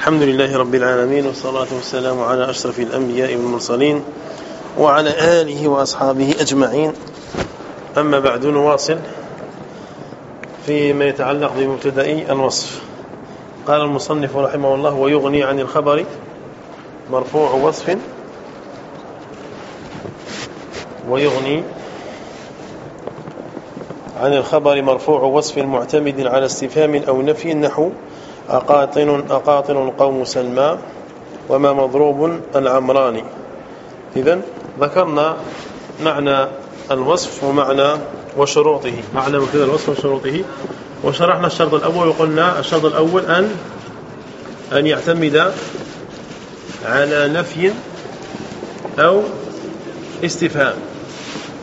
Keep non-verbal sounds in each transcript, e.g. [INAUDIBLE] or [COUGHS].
الحمد لله رب العالمين والصلاة والسلام على أشرف الأنبياء والمرسلين وعلى آله وأصحابه أجمعين. أما بعد نواصل فيما يتعلق بمبتدئ الوصف. قال المصنف رحمه الله ويغني عن الخبر مرفوع وصف. ويغني عن الخبر مرفوع وصف معتمد على استفهام أو نفي نحو أقاطن أقاطن القوم سلمى وما مضروب العمران إذا ذكرنا معنى الوصف ومعنى وشروطه. معنى مبتدا الوصف وشروطه. وشرحنا الشرط الأول وقلنا الشرط الأول أن أن يعتمد على نفي أو استفهام.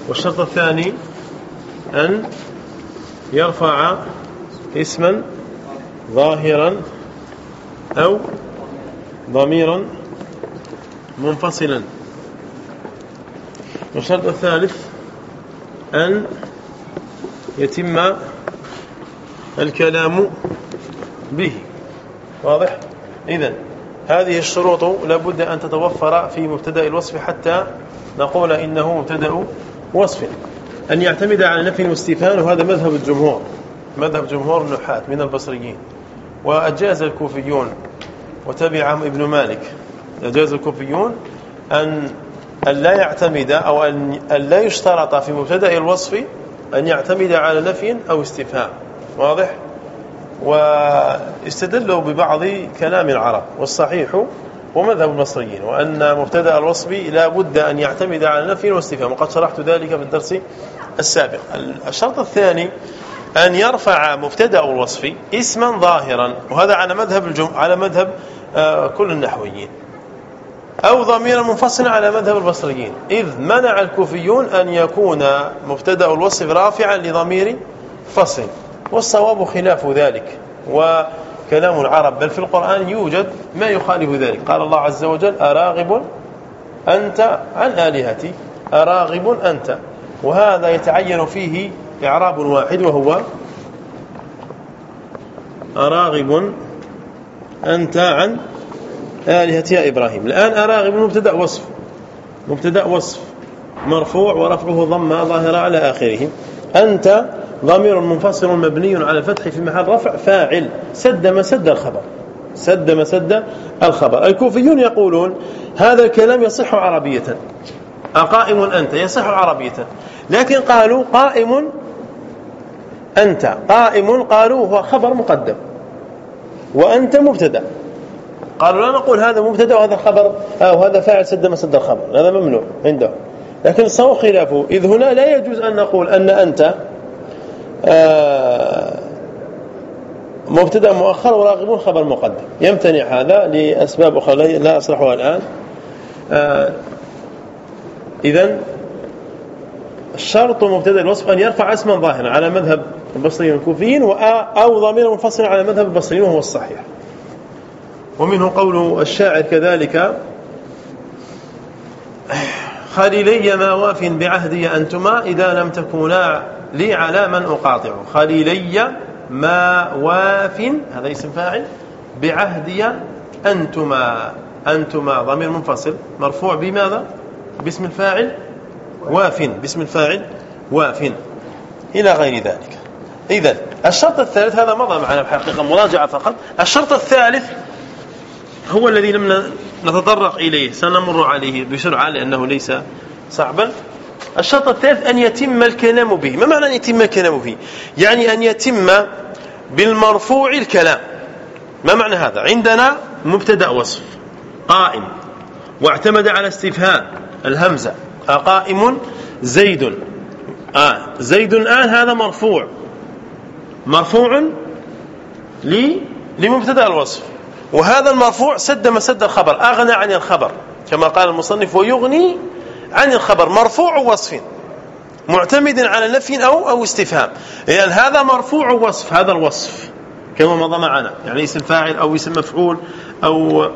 والشرط الثاني أن يرفع اسما ظاهرا أو ضميرا منفصلا. والشرط الثالث أن يتم الكلام به. واضح؟ إذن هذه الشروط لابد أن تتوفر في مبتدأ الوصف حتى نقول إنه مبتدأ وصف. أن يعتمد على نفي واستفهام وهذا مذهب الجمهور مذهب جمهور النحاة من البصريين. وأجاز الكوفيون وتبعهم ابن مالك. أجاز الكوفيون أن أن لا يعتمد أو أن لا يشترط في مبتدأ الوصف أن يعتمد على نفي أو استفهام. واضح؟ واستدلوا ببعض كلام العرب والصحيح ومذهب المصريين وأن مبتدأ الوصف لا بد أن يعتمد على نفي واستفهام. وقد شرحت ذلك في الدرس السابق. الشرط الثاني أن يرفع مبتدأ الوصف اسما ظاهرا وهذا على مذهب الجم... على مذهب آه كل النحويين. أو ضميرا منفصلا على مذهب البصريين. إذ منع الكوفيون أن يكون مبتدأ الوصف رافعا لضمير فصل والصواب خلاف ذلك. وكلام العرب بل في القرآن يوجد ما يخالف ذلك. قال الله عز وجل أراغب أنت عن آلهتي. أراغب أنت. وهذا يتعين فيه إعراب واحد وهو أراغب أنت عن آلهة يا إبراهيم. الآن أراغب مبتدأ وصف. مبتدأ وصف. مرفوع ورفعه ضمة ظاهرة على آخره. أنت ضمير منفصل مبني على الفتح في محل رفع فاعل. سد مسد الخبر. سد مسد الخبر. الكوفيون يقولون هذا الكلام يصح عربية. أقائم أنت يصح عربية. لكن قالوا قائم أنت قائم قالوا هو خبر مقدم. وأنت مبتدأ. قالوا لا نقول هذا مبتدأ وهذا خبر أو هذا فاعل سد مسد الخبر. هذا ممنوع عندهم. لكن الصواب خلافه إذ هنا لا يجوز أن نقول أن أنت آه، مبتدأ مؤخر وراغبون خبر مقدم. يمتنع هذا لأسباب أخرى لا أصلحها الآن. آه، إذا الشرط مبتدأ الوصف أن يرفع اسما ظاهرا على مذهب البصريين والكوفيين أو ضمير منفصل على مذهب البصريين وهو الصحيح. ومنه قول الشاعر كذلك خليلي ما واف بعهدي أنتما إذا لم تكونا لي على من أقاطع. خليلي ما واف هذا اسم فاعل بعهدي أنتما. أنتما ضمير منفصل مرفوع بماذا؟ باسم الفاعل. واف باسم الفاعل واف. إلى غير ذلك. إذا الشرط الثالث هذا مضى معنا بحقيقة مراجعة فقط. الشرط الثالث هو الذي لم نتطرق إليه سنمر عليه بسرعة لأنه ليس صعبا. الشرط الثالث أن يتم الكلام به. ما معنى أن يتم الكلام به؟ يعني أن يتم بالمرفوع الكلام. ما معنى هذا؟ عندنا مبتدأ وصف قائم واعتمد على استفهام الهمزة. قائم زيد. آه زيد الآن هذا مرفوع. مرفوع لمبتدأ الوصف. وهذا المرفوع سد مسد الخبر أغنى عن الخبر كما قال المصنف ويغني عن الخبر. مرفوع وصف معتمد على نفي أو أو استفهام. يعني هذا مرفوع وصف هذا الوصف كما مضى معنا. يعني اسم فاعل أو اسم مفعول أو آه،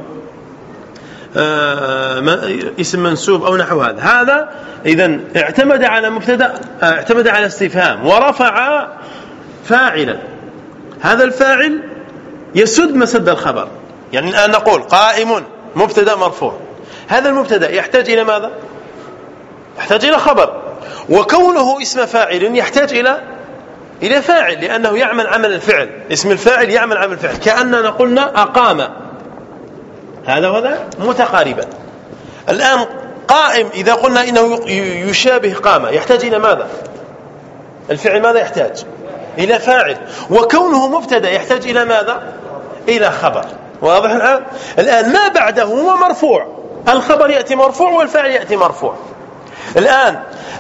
اسم منسوب أو نحو هذا. هذا إذا اعتمد على مبتدا اعتمد على استفهام ورفع فاعلا. هذا الفاعل يسد مسد الخبر. يعني الآن نقول قائم مبتدا مرفوع. هذا المبتدا يحتاج إلى ماذا؟ يحتاج إلى خبر. وكونه اسم فاعل يحتاج إلى إلى فاعل لأنه يعمل عمل الفعل. اسم الفاعل يعمل عمل الفعل. كأننا قلنا أقام. هذا وهذا متقاربا. الآن قائم إذا قلنا إنه يشابه قام يحتاج إلى ماذا؟ الفعل ماذا يحتاج؟ إلى فاعل. وكونه مبتدا يحتاج إلى ماذا؟ إلى خبر. واضح الآن؟ الآن ما بعده هو مرفوع. الخبر يأتي مرفوع والفاعل يأتي مرفوع. الآن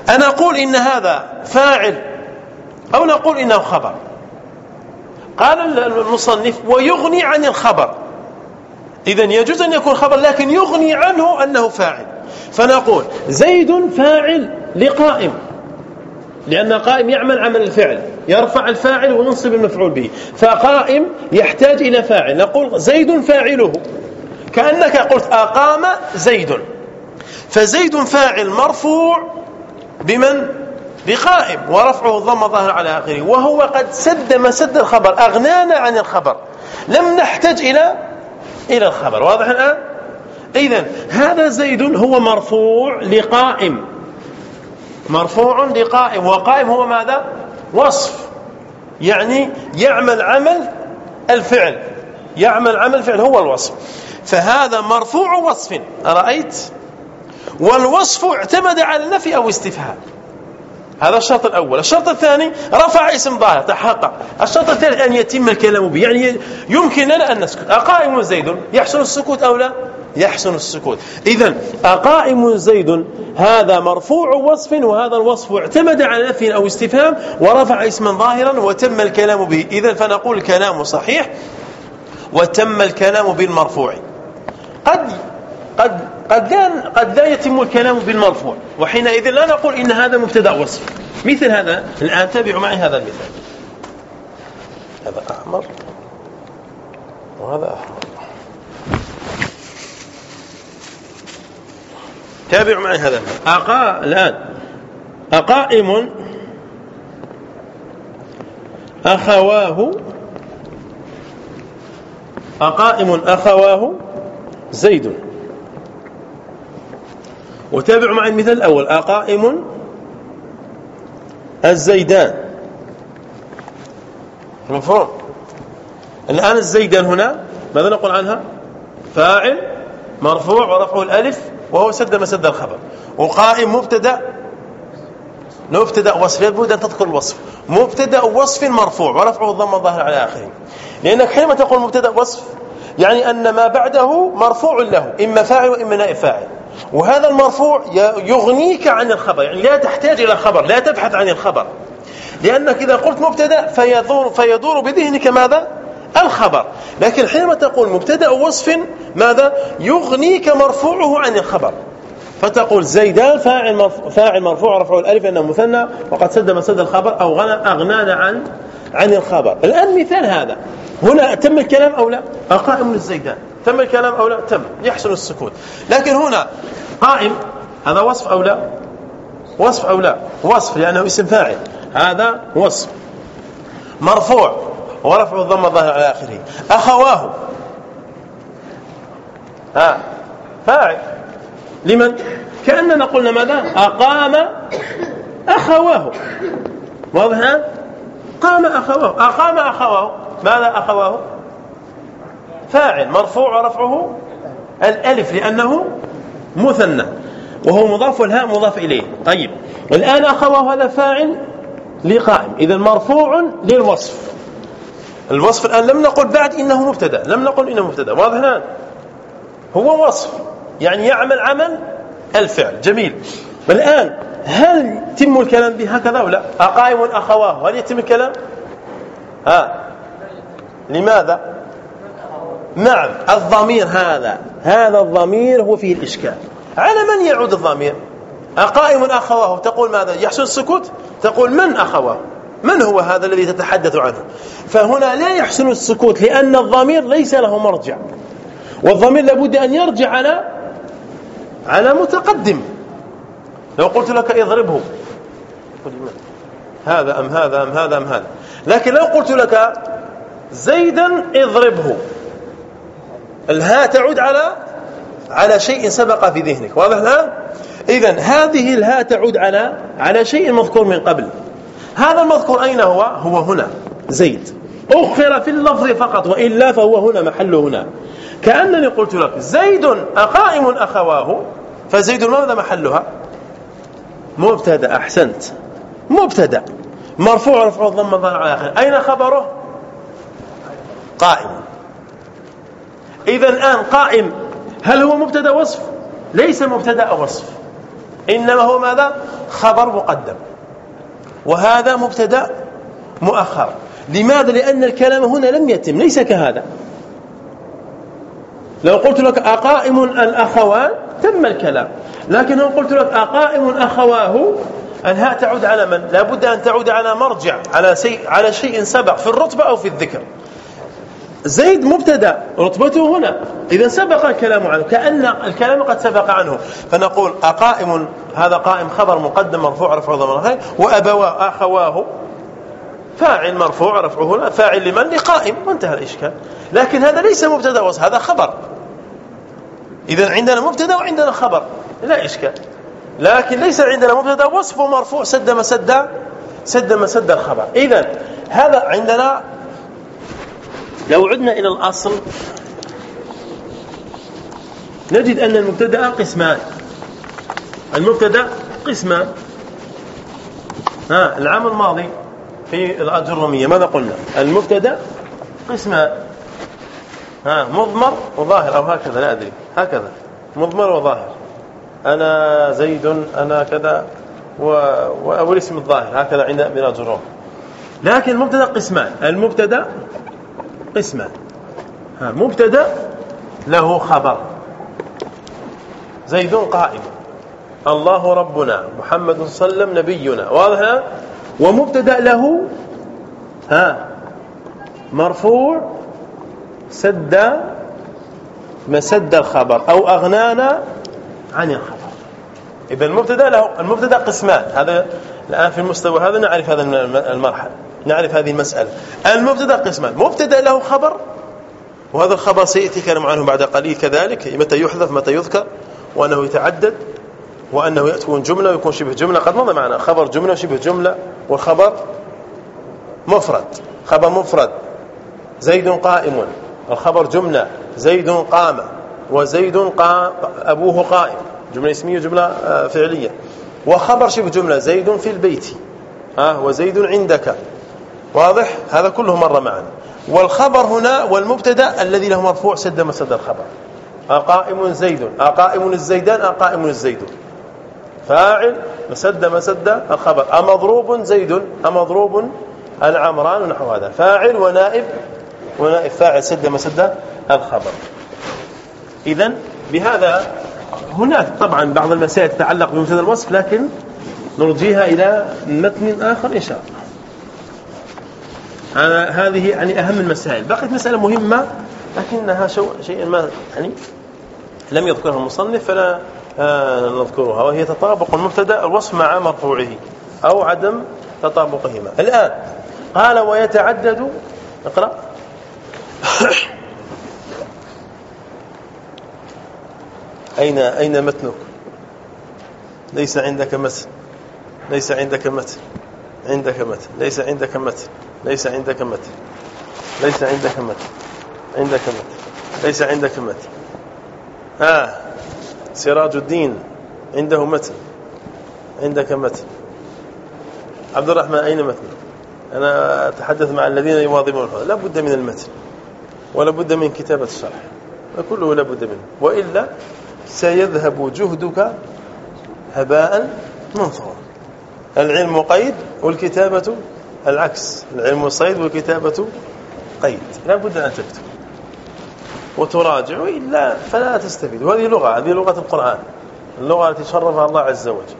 أنا أقول إن هذا فاعل أو نقول إنه خبر. قال المصنف ويغني عن الخبر. إذا يجوز أن يكون خبر لكن يغني عنه أنه فاعل. فنقول زيد فاعل لقائم لأن قائم يعمل عمل الفعل يرفع الفاعل وينصب المفعول به فقائم يحتاج إلى فاعل. نقول زيد فاعله كأنك قلت أقام زيد. فزيد فاعل مرفوع بمن؟ بقائم ورفعه الضم ظاهر على آخره. وهو قد سد مسد الخبر أغنانا عن الخبر. لم نحتج إلى إلى الخبر واضح الآن؟ إذا هذا زيد هو مرفوع لقائم. مرفوع لقائم وقائم هو ماذا؟ وصف. يعني يعمل عمل الفعل. يعمل عمل الفعل هو الوصف. فهذا مرفوع وصف أرأيت؟ والوصف اعتمد على النفي أو استفهام. هذا الشرط الأول. الشرط الثاني رفع اسم ظاهر تحقق. الشرط الثالث أن يتم الكلام به. يعني يمكن لنا أن نسكت. أقائم زيد يحسن السكوت أو لا؟ يحسن السكوت. إذا أقائم زيد هذا مرفوع وصف وهذا الوصف اعتمد على نفي أو استفهام ورفع اسما ظاهرا وتم الكلام به. إذا فنقول الكلام صحيح وتم الكلام بالمرفوع. قد قد قد لا قد لا يتم الكلام بالمرفوع وحينئذ لا نقول إن هذا مبتدأ وصف. مثل هذا الآن تابعوا معي هذا المثال. هذا أحمر. وهذا أحمر. تابعوا معي هذا أقا الآن. أقائم. أخواه. أقائم. أخواه. زيد. وتابعوا معي المثال الأول. أقائم الزيدان. مفهوم؟ الآن الزيدان هنا ماذا نقول عنها؟ فاعل مرفوع ورفعه الألف وهو سد مسد الخبر. وقائم مبتدأ مبتدا وصف لابد أن تذكر الوصف. مبتدأ وصف مرفوع ورفعه الضم الظاهر على آخره. لانك حينما تقول مبتدأ وصف يعني أن ما بعده مرفوع له إما فاعل وإما نائب فاعل. وهذا المرفوع يغنيك عن الخبر. يعني لا تحتاج إلى خبر لا تبحث عن الخبر. لأنك إذا قلت مبتدأ فيدور فيدور بذهنك ماذا؟ الخبر. لكن حينما تقول مبتدأ وصف ماذا؟ يغنيك مرفوعه عن الخبر. فتقول زيدان فاعل مرفوع, فاعل مرفوع رفعه الألف انه مثنى وقد سد مسد الخبر أو غنى أغنانا عن عن الخبر. الآن مثال هذا. هنا تم الكلام أو لا؟ قائم الزيدان. تم الكلام أو لا؟ تم. يحسن السكوت. لكن هنا قائم هذا وصف أو لا؟ وصف أو لا؟ وصف لأنه اسم فاعل. هذا وصف. مرفوع. ورفع الضم الظاهر على آخره. أخواه. ها فاعل. لمن؟ كأننا قلنا ماذا؟ أقام أخواه. واضح؟ قام أخواه. أقام أخواه. ماذا أخواه؟ فاعل مرفوع ورفعه الألف لأنه مثنى وهو مضاف والهاء مضاف إليه. طيب الآن أخواه هذا فاعل لقائم إذا مرفوع للوصف. الوصف الآن لم نقل بعد إنه مبتدأ لم نقل إنه مبتدأ. واضح الآن؟ هو وصف يعني يعمل عمل الفعل. جميل. والآن هل يتم الكلام به هكذا أو لا؟ أقائم أخواه هل يتم الكلام؟ ها؟ لماذا؟ نعم الضمير هذا. هذا الضمير هو فيه الإشكال. على من يعود الضمير؟ أقائم أخواه. تقول ماذا؟ يحسن السكوت؟ تقول من أخواه؟ من هو هذا الذي تتحدث عنه؟ فهنا لا يحسن السكوت لأن الضمير ليس له مرجع. والضمير لابد أن يرجع على على متقدم. لو قلت لك اضربه. هذا أم هذا أم هذا أم هذا؟ لكن لو قلت لك زيدا اضربه. الهاء تعود على على شيء سبق في ذهنك واضح الآن إذا هذه الهاء تعود على على شيء مذكور من قبل. هذا المذكور أين هو؟ هو هنا زيد. أخر في اللفظ فقط وإلا فهو هنا محله هنا. كأنني قلت لك زيد أقائم أخواه. فزيد ماذا محلها؟ مبتدأ أحسنت. مبتدأ. مرفوع رفع الضم ظهر على آخر. أين خبره؟ قائم. إذا الآن قائم. هل هو مبتدأ وصف؟ ليس مبتدأ وصف. إنما هو ماذا؟ خبر مقدم. وهذا مبتدأ مؤخر. لماذا؟ لأن الكلام هنا لم يتم ليس كهذا. لو قلت لك أقائم الأخوان تم الكلام. لكن لو قلت لك أقائم أخواه الهاء تعود على من؟ لا بد أن تعود على مرجع على شيء على شيء سبق في الرتبة أو في الذكر. زيد مبتدأ رتبته هنا. إذا سبق الكلام عنه كأن الكلام قد سبق عنه. فنقول أقائم هذا قائم خبر مقدم مرفوع رفع ضمير وأبواه أخواه فاعل مرفوع رفعه هنا. فاعل لمن؟ لقائم. وانتهى الإشكال. لكن هذا ليس مبتدأ وصف هذا خبر. اذا عندنا مبتدأ وعندنا خبر. لا إشكال. لكن ليس عندنا مبتدأ وصف ومرفوع سد مسد سد مسد الخبر. اذا هذا عندنا لو عدنا إلى الأصل نجد أن المبتدأ قسمان. المبتدأ قسمان. ها العام الماضي في الأجرمية ماذا قلنا؟ المبتدأ قسمان. ها مضمر وظاهر أو هكذا لا أدري. هكذا مضمر وظاهر. أنا زيد أنا كذا و... الاسم الظاهر هكذا عند ابن الجروم لكن المبتدأ قسمان. المبتدأ قسمان مبتدأ له خبر. زيد قائم. الله ربنا محمد صلى الله عليه وسلم نبينا. واضح؟ ومبتدأ له ها مرفوع سد مسد الخبر أو أغنانا عن الخبر. اذا المبتدا له المبتدأ قسمان. هذا الآن في المستوى هذا نعرف هذا المرحلة. نعرف هذه المسألة. المبتدا قسمان. مبتدا له خبر وهذا الخبر سيأتي كلام عنه بعد قليل كذلك متى يحذف متى يذكر وأنه يتعدد وأنه يكون جملة ويكون شبه جملة. قد مضى معنا خبر جملة وشبه جملة والخبر مفرد. خبر مفرد. زيد قائم. الخبر جملة. زيد قام. وزيد قام أبوه قائم. جملة اسمية وجملة آه، فعلية. وخبر شبه جملة. زيد في البيت. آه وزيد عندك. واضح؟ هذا كله مر معنا. والخبر هنا والمبتدا الذي له مرفوع سد مسد الخبر. أقائم زيد أقائم الزيدان أقائم الزيد فاعل مسد مسد الخبر. أمضروب زيد أمضروب العمران نحو هذا. فاعل ونائب. ونائب فاعل سد مسد الخبر. إذا بهذا هناك طبعا بعض المسائل تتعلق بمبتدا الوصف لكن نرجيها إلى متن آخر إن شاء الله. هذه يعني أهم المسائل. بقيت مسألة مهمة لكنها شيء ما يعني لم يذكرها المصنف فلا آه، نذكرها وهي تطابق المبتدأ الوصف مع مرفوعه أو عدم تطابقهما. الآن قال ويتعدد اقرأ. [COUGHS] أين أين متنك؟ ليس عندك متن. ليس عندك متن. عندك متن. ليس عندك متن. ليس عندك متن. ليس عندك متن. عندك متن. ليس عندك متن. ها. سراج الدين. عنده متن. عندك متن. عبد الرحمن أين متن؟ أنا أتحدث مع الذين يواظبون لا بد من المتن. ولا بد من كتابة الشرح. كله لا بد منه. وإلا سيذهب جهدك هباء منثورا. العلم قيد والكتابة العكس العلم صيد والكتابة قيد لا بد أن تكتب وتراجع وإلا فلا تستفيد. وهذه لغة هذه لغة القرآن اللغة التي شرفها الله عز وجل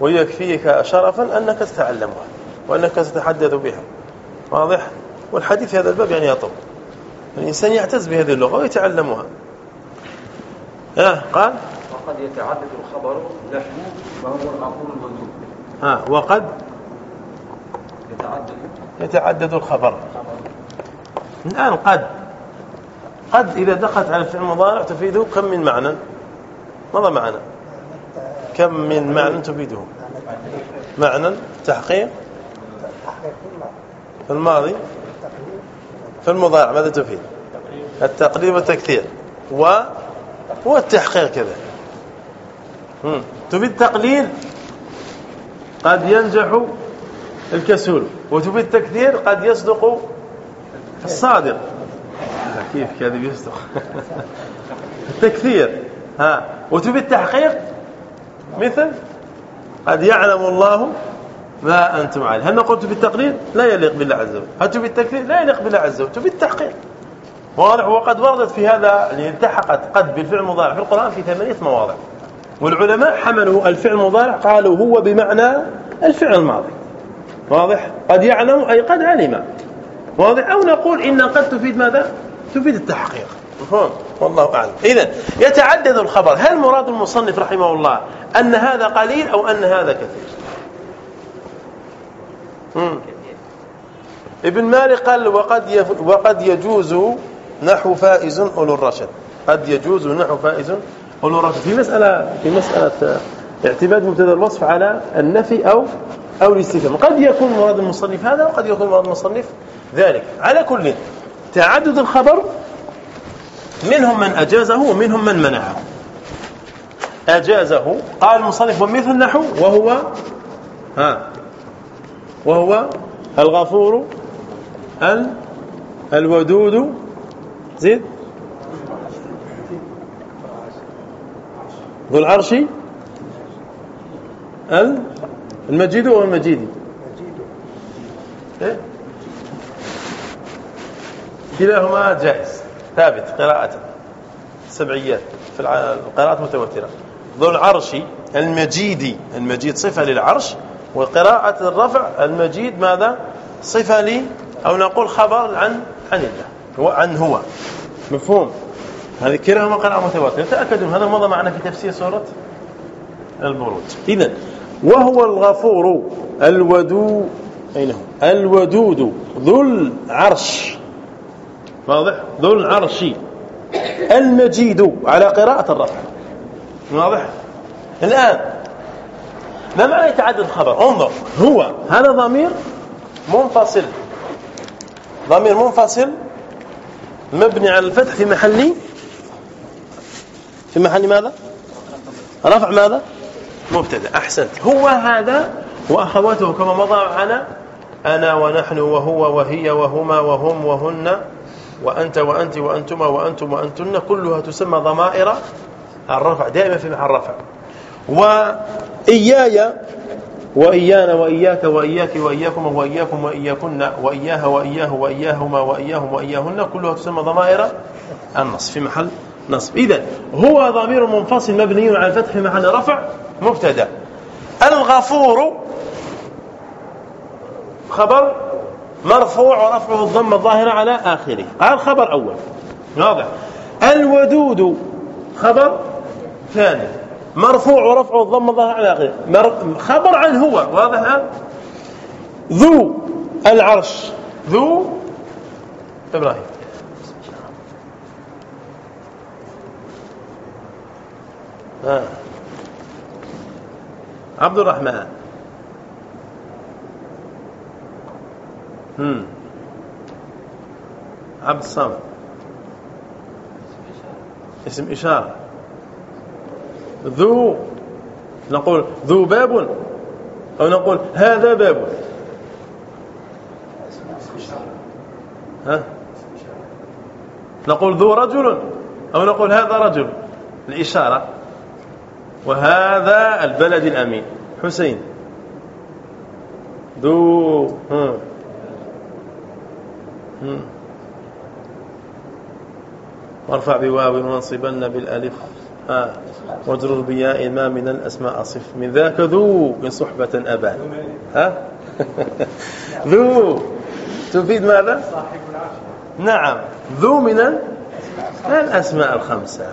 ويكفيك شرفا أنك تتعلمها وأنك تتحدث بها. واضح؟ والحديث في هذا الباب يعني يطول. الإنسان يعتز بهذه اللغة ويتعلمها. آه قال؟ وقد يتعدد الخبر له وهو المعقول الوجود ها وقد يتعدد. الخبر. الآن قد قد إذا دخلت على الفعل المضارع تفيده كم من معنى؟ ماذا معنى. كم من معنى تفيده؟ معنى تحقيق. في الماضي. في المضارع ماذا تفيد؟ التقليل والتكثير. و والتحقيق كذا. تفيد التقليل قد ينجح الكسول. وتفيد التكثير قد يصدق الصادق. كيف كذب يصدق؟ [LAUGHS] التكثير. ها. وتفيد التحقيق. مثل قد يعلم الله ما أنتم عليه. هل نقول تفيد التقليل لا يليق بالله عز وجل. هل تفيد التكثير؟ لا يليق بالله عز وجل. تفيد التحقيق. واضح وقد وردت في هذا يعني التحقت قد بالفعل المضارع. في القرآن في ثمانية مواضع. والعلماء حملوا الفعل المضارع قالوا هو بمعنى الفعل الماضي. واضح؟ قد يعلم أي قد علم. واضح؟ أو نقول إن قد تفيد ماذا؟ تفيد التحقيق. مفهوم؟ والله أعلم. إذا يتعدد الخبر. هل مراد المصنف رحمه الله أن هذا قليل أو أن هذا كثير. ابن مالك قال وقد وقد يجوز نحو فائز أولو الرشد. قد يجوز نحو فائز أولو الرشد. في مسألة في مسألة اعتماد مبتدأ الوصف على النفي أو أو الاستفهام. قد يكون مراد المصنف هذا وقد يكون مراد المصنف ذلك. على كل تعدد الخبر منهم من أجازه ومنهم من منعه. أجازه قال المصنف ومثل نحو وهو ها وهو الغفور الودود زيد ذو العرش المجيد أو المجيد إيه؟ كلاهما جائز. ثابت قراءة سبعيات في القراءات متوترة ذو العرش المجيد. المجيد صفة للعرش وقراءة الرفع المجيد ماذا؟ صفة لي أو نقول خبر عن عن الله. هو عن هو. مفهوم. هذه كلاهما قراءة متواترة. تأكدوا هذا مضى معنا في تفسير سورة البروج. إذا وهو الغفور الودود. أين هو؟ الودود. ذو العرش واضح؟ ذو العرش المجيد. على قراءة الرفع. واضح؟ الآن. ما معنى يتعدد الخبر. انظر. هو. هذا ضمير منفصل. ضمير منفصل. مبني على الفتح في محل في محل ماذا؟ رفع ماذا؟ مبتدأ أحسنت. هو هذا وأخواته كما مضى معنا أنا ونحن وهو وهي وهما وهم وهن وأنت وأنت وأنتما وأنتم وأنتن كلها تسمى ضمائر الرفع دائما في محل رفع وإياي وإيانا وإياك وإياك وإياكم وإياكم وإياكن وإياها وإياه وإياهما وإياهم وإياهن كلها تسمى ضمائر النصب في محل نصب. إذا هو ضمير منفصل مبني على الفتح محل رفع مبتدا. الغفور خبر مرفوع ورفعه الضمه الظاهرة على آخره. هذا الخبر أول. واضح. الودود خبر ثاني. مرفوع ورفعه الضمه الظاهرة على آخره. خبر عن هو. واضح؟ ذو العرش. ذو إبراهيم. آه. عبد الرحمن هم. عبد الصمد. اسم إشارة. ذو. نقول ذو باب أو نقول هذا باب. ها. نقول ذو رجل أو نقول هذا رجل. الإشارة. وهذا البلد الأمين. حسين. ذو وارفع بواو وانصبن بالألف ها. واجرر بياء ما من الأسماء صف. من ذاك ذو من صحبة ابان ها؟ [LAUGHS] ذو. تفيد ماذا؟ نعم. ذو من الأسماء الخمسة.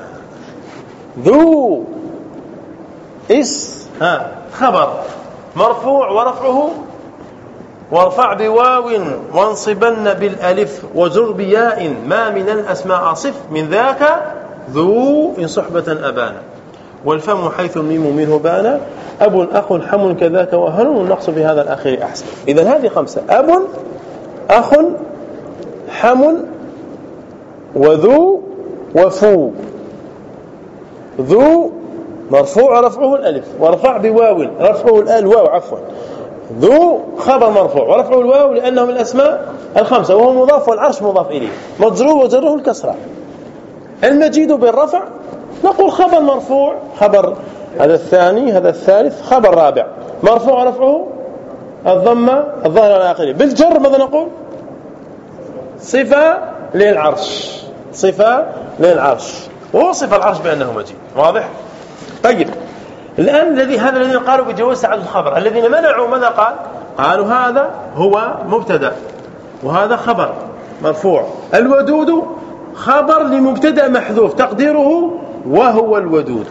ذو. اس ها خبر. مرفوع ورفعه. وارفع بواو وانصبن بالألف واجرر بياء. ما من الأسماء أصف من ذاك؟ ذو إن صحبة أبانا. والفم حيث الميم منه بانا أب أخ حم كذاك وهن والنقص في هذا الأخير أحسن. إذا هذه خمسة. أب أخ حم وذو وفو. ذو مرفوع رفعه الألف. ورفع بواو. رفعه الواو عفوا. ذو خبر مرفوع. ورفعه الواو لأنه من الأسماء الخمسة وهو مضاف والعرش مضاف إليه. مجرور وجره الكسرة. المجيد بالرفع نقول خبر مرفوع خبر هذا الثاني هذا الثالث خبر رابع. مرفوع رفعه الضمة الظاهر على آخره. بالجر ماذا نقول؟ صفة للعرش. صفة للعرش. ووصف العرش بأنه مجيد. واضح؟ طيب. الآن الذي هذا الذين قالوا بجواز تعدد الخبر الذين منعوا ماذا قال؟ قالوا هذا هو مبتدأ وهذا خبر مرفوع. الودود خبر لمبتدأ محذوف تقديره وهو الودود.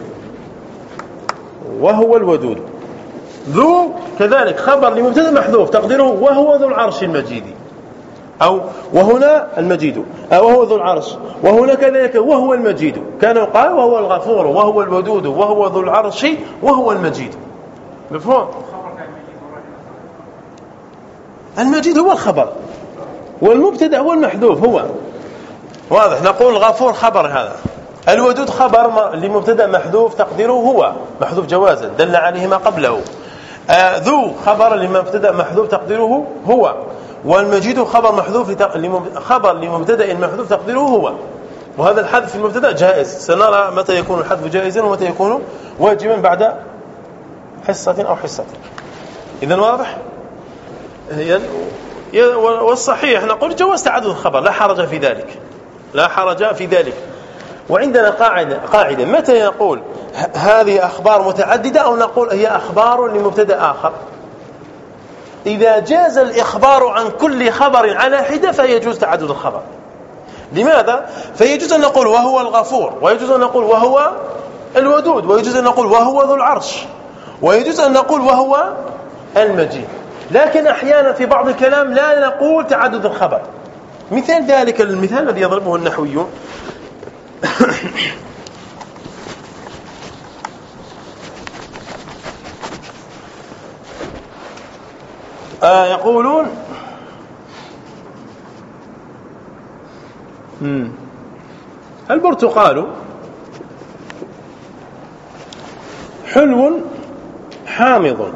وهو الودود. ذو كذلك خبر لمبتدأ محذوف تقديره وهو ذو العرش المجيد. أو وهنا المجيد. وهو ذو العرش. وهنا كذلك وهو المجيد. كان يقال وهو الغفور وهو الودود وهو ذو العرش وهو المجيد. مفهوم؟ المجيد هو الخبر. والمبتدأ هو المحذوف هو. واضح. نقول الغفور خبر هذا. الودود خبر لمبتدأ محذوف تقديره هو. محذوف جوازا. دل عليه ما قبله. آه ذو خبر لمبتدأ محذوف تقديره هو. والمجيد خبر محذوف خبر لمبتدأ محذوف تقديره هو. وهذا الحذف في المبتدأ جائز. سنرى متى يكون الحذف جائزا ومتى يكون واجبا بعد حصة أو حصة. إذا واضح؟ والصحيح. نقول جواز تعدد الخبر. لا حرج في ذلك. لا حرج في ذلك. وعندنا قاعدة, قاعدة. متى نقول هذه أخبار متعددة أو نقول هي أخبار لمبتدأ آخر؟ إذا جاز الإخبار عن كل خبر على حدة فيجوز تعدد الخبر. لماذا؟ فيجوز أن نقول وهو الغفور ويجوز أن نقول وهو الودود ويجوز أن نقول وهو ذو العرش ويجوز أن نقول وهو المجيد. لكن أحيانا في بعض الكلام لا نقول تعدد الخبر. مثال ذلك المثال الذي يضربه النحويون. [COUGHS] يقولون البرتقال حلو حامض.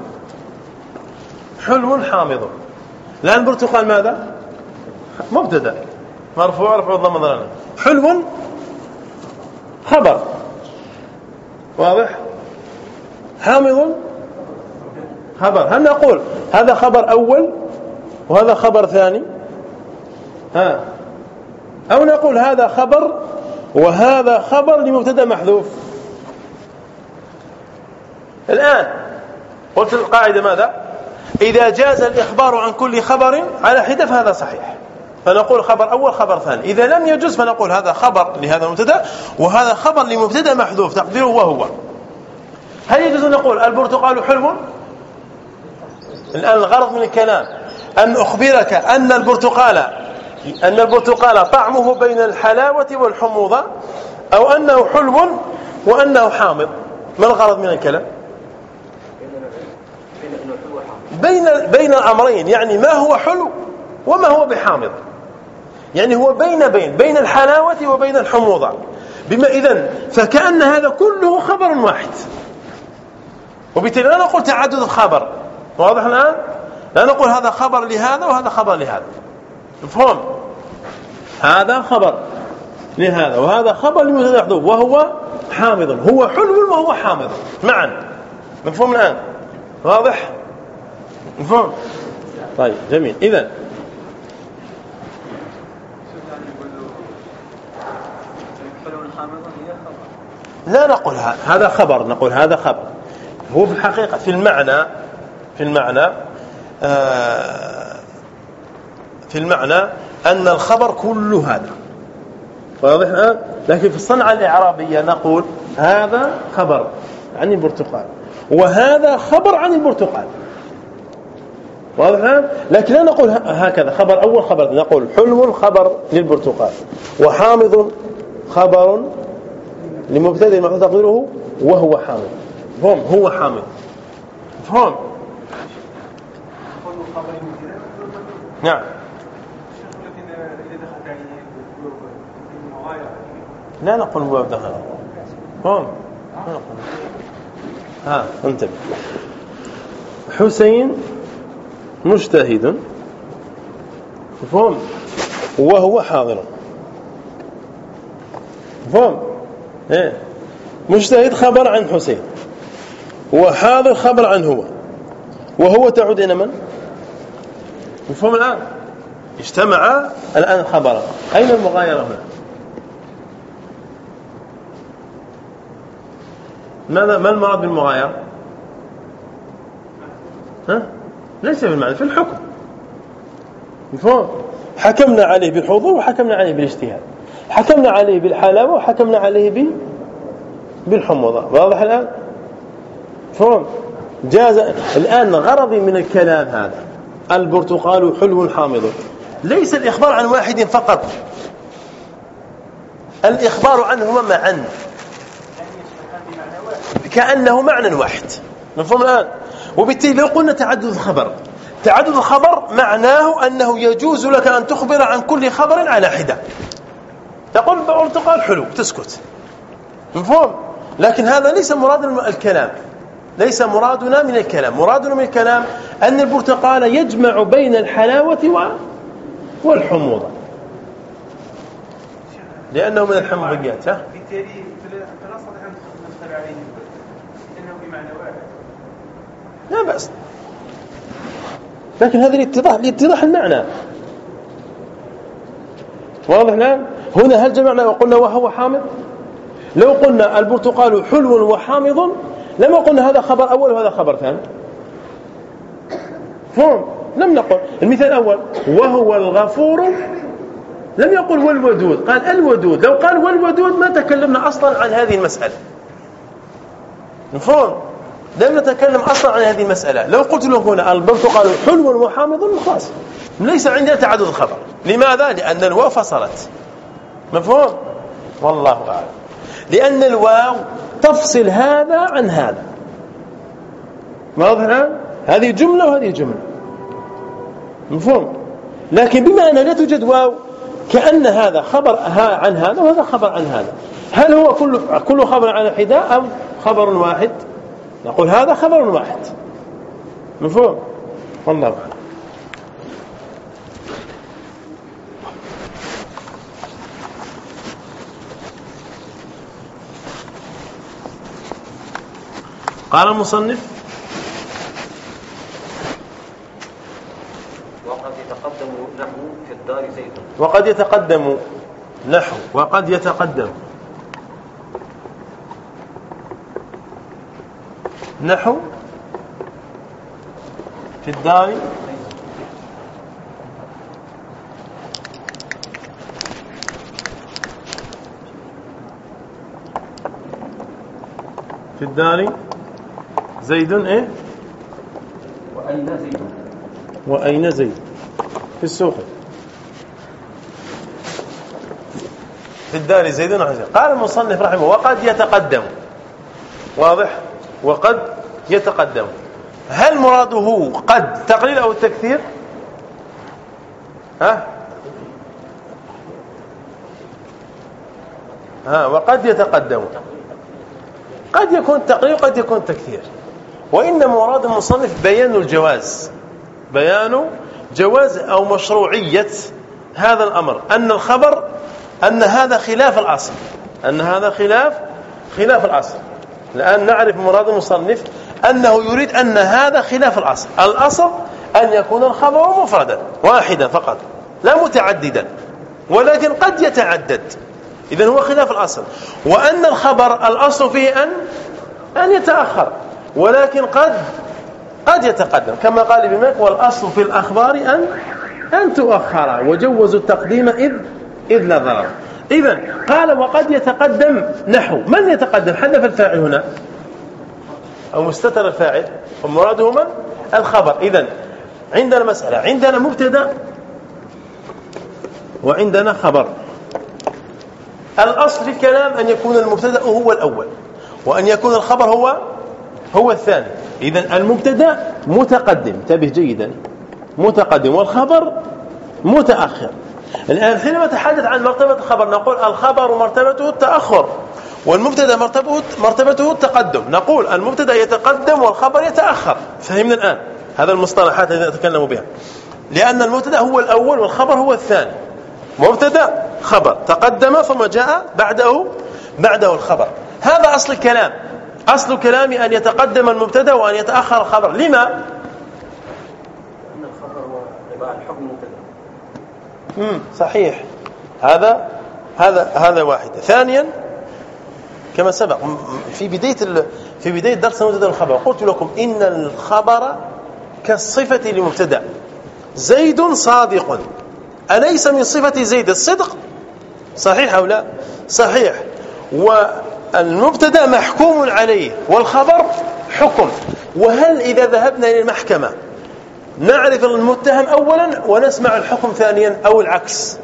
حلو حامض. الآن البرتقال ماذا؟ مبتدأ. مرفوع رفع الضم حلو خبر. واضح؟ حامض خبر. هل نقول هذا خبر أول وهذا خبر ثاني؟ ها. أو نقول هذا خبر وهذا خبر لمبتدا محذوف. الآن قلت القاعدة ماذا؟ إذا جاز الإخبار عن كل خبر على حدة فهذا صحيح. فنقول خبر أول خبر ثاني. إذا لم يجوز فنقول هذا خبر لهذا المبتدا وهذا خبر لمبتدا محذوف تقديره وهو هل يجوز أن نقول البرتقال حلو؟ الآن الغرض من الكلام أن أخبرك أن البرتقال أن البرتقال طعمه بين الحلاوة والحموضة أو أنه حلو وأنه حامض. ما الغرض من الكلام؟ بين بين الأمرين يعني ما هو حلو وما هو بحامض. يعني هو بين بين بين الحلاوة وبين الحموضة. بما إذن فكأن هذا كله خبر واحد. وبالتالي لا نقول تعدد الخبر. واضح الآن؟ لا نقول هذا خبر لهذا وهذا خبر لهذا. مفهوم؟ هذا خبر لهذا وهذا خبر لمبتدا وهو حامض. هو حلو وهو حامض. معا. مفهوم الآن؟ واضح؟ مفهوم؟ طيب جميل. إذا لا نقول هذا خبر نقول هذا خبر. هو في الحقيقة في المعنى في المعنى آه، في المعنى أن الخبر كل هذا. واضح؟ الآن لكن في الصنعة الإعرابية نقول هذا خبر عن البرتقال وهذا خبر عن البرتقال. واضح؟ الآن لكن لا نقول هكذا خبر أول خبر نقول حلو خبر للبرتقال وحامض خبر لمبتدئ محذوف تقديره وهو حامض. فهم هو حامض. فهم نعم. لا نقول هو دخل. هم ها انتبه. حسين مجتهد. مفهوم؟ وهو حاضر. مفهوم؟ إيه. مجتهد خبر عن حسين. وحاضر خبر عن هو. وهو تعود إلى من؟ مفهوم الآن؟ اجتمع الآن خبرا أين المغايرة هنا؟ ماذا ما المراد بالمغايرة؟ ها؟ ليس في المعنى في الحكم. مفهوم؟ حكمنا عليه بالحضور وحكمنا عليه بالاجتهاد. حكمنا عليه بالحلاوة وحكمنا عليه ب بالحموضة. واضح الآن؟ مفهوم؟ جاز الآن غرضي من الكلام هذا. البرتقال حلو حامض. ليس الإخبار عن واحد فقط. الإخبار عنهما معا. كأنه معنى واحد. مفهوم الآن؟ وبالتالي لو قلنا تعدد الخبر تعدد الخبر معناه أنه يجوز لك أن تخبر عن كل خبر على حدة. تقول البرتقال حلو تسكت. مفهوم؟ لكن هذا ليس مراد الكلام. ليس مرادنا من الكلام. مرادنا من الكلام أن البرتقال يجمع بين الحلاوة والحموضة. لأنه من الحمضيات ها؟ بالتالي فلا نستطيع أن عليه. لأنه بمعنى واحد. لا بأس. لكن هذا الاتضاح لاتضاح المعنى. واضح الآن؟ هنا هل جمعنا وقلنا وهو حامض؟ لو قلنا البرتقال حلو وحامض لما قلنا هذا خبر أول وهذا خبر ثاني. فهم. لم نقل. المثال الأول. وهو الغفور. لم يقل والودود. قال الودود. لو قال والودود ما تكلمنا أصلا عن هذه المسألة. مفهوم؟ لم نتكلم أصلا عن هذه المسألة. لو قلت له هنا البرتقال حلو وحامض خلاص ليس عندنا تعدد الخبر. لماذا؟ لأن الواو فصلت. مفهوم؟ والله أعلم. لأن الواو تفصل هذا عن هذا. واضح الآن؟ هذه جملة وهذه جملة. مفهوم؟ لكن بما ان لا توجد واو كأن هذا خبر عن هذا وهذا خبر عن هذا. هل هو كل كل خبر عن حداء أم خبر واحد؟ نقول هذا خبر واحد. مفهوم؟ والله أعلم. قال المصنف وقد يتقدم نحو في الدار زيد. وقد يتقدم نحو وقد يتقدم نحو في الدار في الدار زيد إيه؟ وأين زيد؟ وأين زيد؟ في السوق. في الدار زيد قال المصنف رحمه وقد يتقدم. واضح؟ وقد يتقدم. هل مراده قد تقليل أو التكثير؟ ها؟ ها وقد يتقدم. قد يكون تقليل وقد يكون تكثير. وإن مراد المصنف بيان الجواز. بيان جواز أو مشروعية هذا الأمر. أن الخبر أن هذا خلاف الأصل. أن هذا خلاف خلاف الأصل. الآن نعرف مراد المصنف أنه يريد أن هذا خلاف الأصل. الأصل أن يكون الخبر مفردا واحدا فقط لا متعددا ولكن قد يتعدد. إذا هو خلاف الأصل. وأن الخبر الأصل فيه أن أن يتأخر. ولكن قد قد يتقدم كما قال ابن مالك والأصل في الأخبار أن أن تؤخر وجوزوا التقديم إذ إذ لا ضرر. إذا قال وقد يتقدم نحو. من يتقدم؟ حذف الفاعل هنا. أو مستتر الفاعل. ومراده من؟ الخبر. إذا عندنا مسألة. عندنا مبتدا وعندنا خبر. الأصل في الكلام أن يكون المبتدا هو الأول وأن يكون الخبر هو هو الثاني. إذا المبتدا متقدم. انتبه جيدا. متقدم. والخبر متأخر. الآن حينما نتحدث عن مرتبة الخبر نقول الخبر مرتبته التأخر والمبتدا مرتبته مرتبته التقدم. نقول المبتدا يتقدم والخبر يتأخر. فهمنا الآن؟ هذا المصطلحات التي نتكلم بها. لأن المبتدا هو الأول والخبر هو الثاني. مبتدا خبر. تقدم ثم جاء بعده بعده الخبر. هذا أصل الكلام. أصل كلامي أن يتقدم المبتدأ وأن يتأخر الخبر. لما؟ أن الخبر هو عبارة عن حكم مبتدأ. امم صحيح. هذا هذا هذا واحد. ثانيا كما سبق في بداية في بداية درس مبتدأ الخبر قلت لكم إن الخبر كالصفة لمبتدأ. زيد صادق. أليس من صفة زيد الصدق؟ صحيح أو لا؟ صحيح. والمبتدا محكوم عليه والخبر حكم. وهل إذا ذهبنا إلى المحكمة نعرف المتهم أولا ونسمع الحكم ثانيا أو العكس؟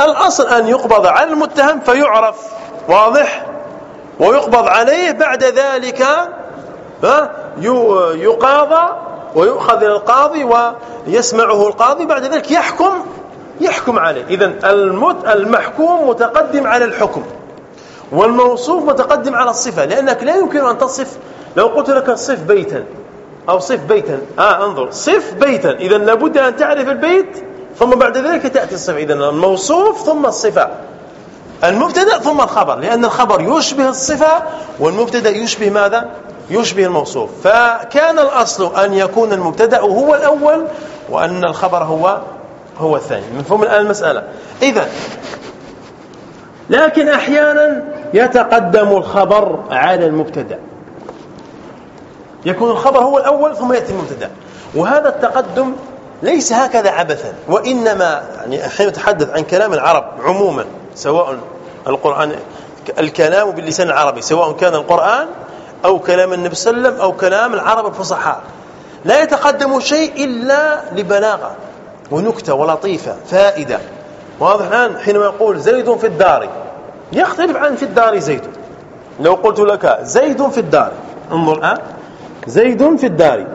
الأصل أن يقبض على المتهم فيعرف واضح؟ ويقبض عليه بعد ذلك يقاضى ويؤخذ إلى القاضي ويسمعه القاضي بعد ذلك يحكم يحكم عليه. اذا المحكوم متقدم على الحكم. والموصوف متقدم على الصفة لأنك لا يمكن أن تصف لو قلت لك صف بيتا أو صف بيتا آه انظر صف بيتا إذا لابد أن تعرف البيت ثم بعد ذلك تأتي الصفه إذا الموصوف ثم الصفة. المبتدأ ثم الخبر لأن الخبر يشبه الصفة والمبتدأ يشبه ماذا؟ يشبه الموصوف. فكان الأصل أن يكون المبتدأ هو الأول وأن الخبر هو هو الثاني. مفهوم الآن المسألة. إذا لكن أحيانا يتقدم الخبر على المبتدأ. يكون الخبر هو الأول ثم يأتي المبتدأ. وهذا التقدم ليس هكذا عبثا وإنما يعني حين نتحدث عن كلام العرب عموما سواء القرآن الكلام باللسان العربي سواء كان القرآن أو كلام النبي صلى الله عليه وسلم أو كلام العرب الفصحاء. لا يتقدم شيء إلا لبلاغة ونكتة ولطيفة فائدة. واضح الآن حينما يقول زيد في الدار. يختلف عن في الدار زيد. لو قلت لك زيد في الدار انظر الآن زيد في الدار.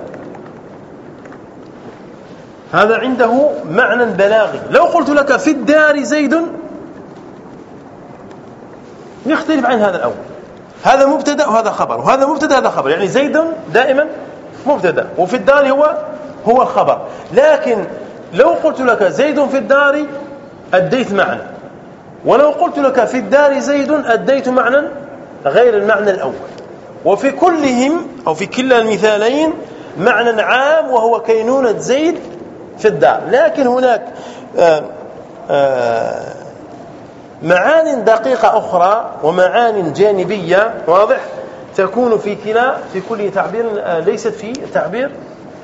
هذا عنده معنى بلاغي. لو قلت لك في الدار زيد يختلف عن هذا الأول. هذا مبتدا وهذا خبر. وهذا مبتدا هذا خبر. يعني زيد دائما مبتدا. وفي الدار هو هو الخبر لكن لو قلت لك زيد في الدار أديت معنى. ولو قلت لك في الدار زيد أديت معنى غير المعنى الأول. وفي كلهم أو في كلا المثالين معنى عام وهو كينونة زيد في الدار. لكن هناك آآ آآ معان دقيقة أخرى ومعان جانبية واضح؟ تكون في كلا في كل تعبير آه، ليست في التعبير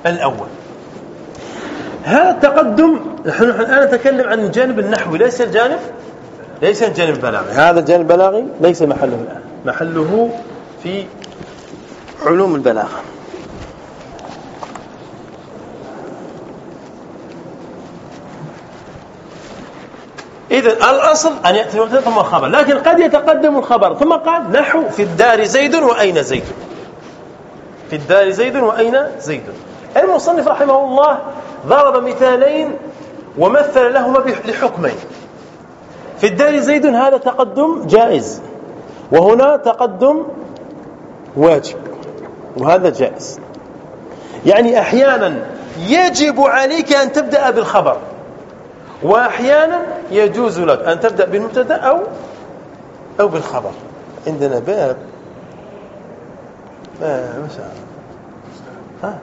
الأول. هذا التقدم نحن الآن نتكلم عن الجانب النحوي ليس الجانب ليس الجانب البلاغي. هذا الجانب البلاغي ليس محله الآن. محله في علوم البلاغة. إذا الأصل أن يأتي المبتدا ثم الخبر. لكن قد يتقدم الخبر. ثم قال نحو في الدار زيد وأين زيد؟ في الدار زيد وأين زيد؟ المصنف رحمه الله ضرب مثالين ومثل لهما لحكمين. في الدار زيد هذا تقدم جائز وهنا تقدم واجب وهذا جائز. يعني أحيانا يجب عليك أن تبدأ بالخبر وأحيانا يجوز لك أن تبدأ بالمبتدأ أو أو بالخبر. عندنا باب. ما شاء الله.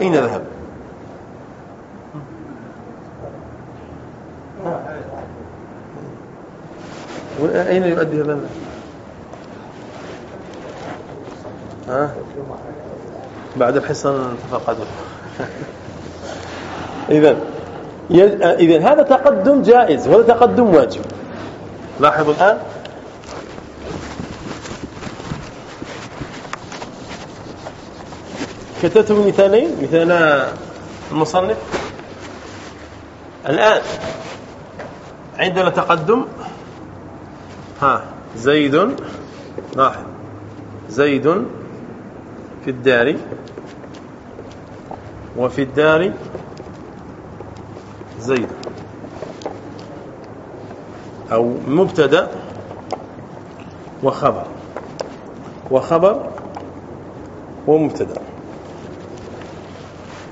اين ذهب. أين يؤدي هذا؟ ها؟ بعد الحصة نتفقد. [LAUGHS] إذا إذا هذا تقدم جائز وهذا تقدم واجب. لاحظوا. الآن كتبت مثالين مثال المصنف. الآن عندنا تقدم ها زيد لاحظ زيد في الدار. وفي الدار زيد. أو مبتدا وخبر. وخبر ومبتدا.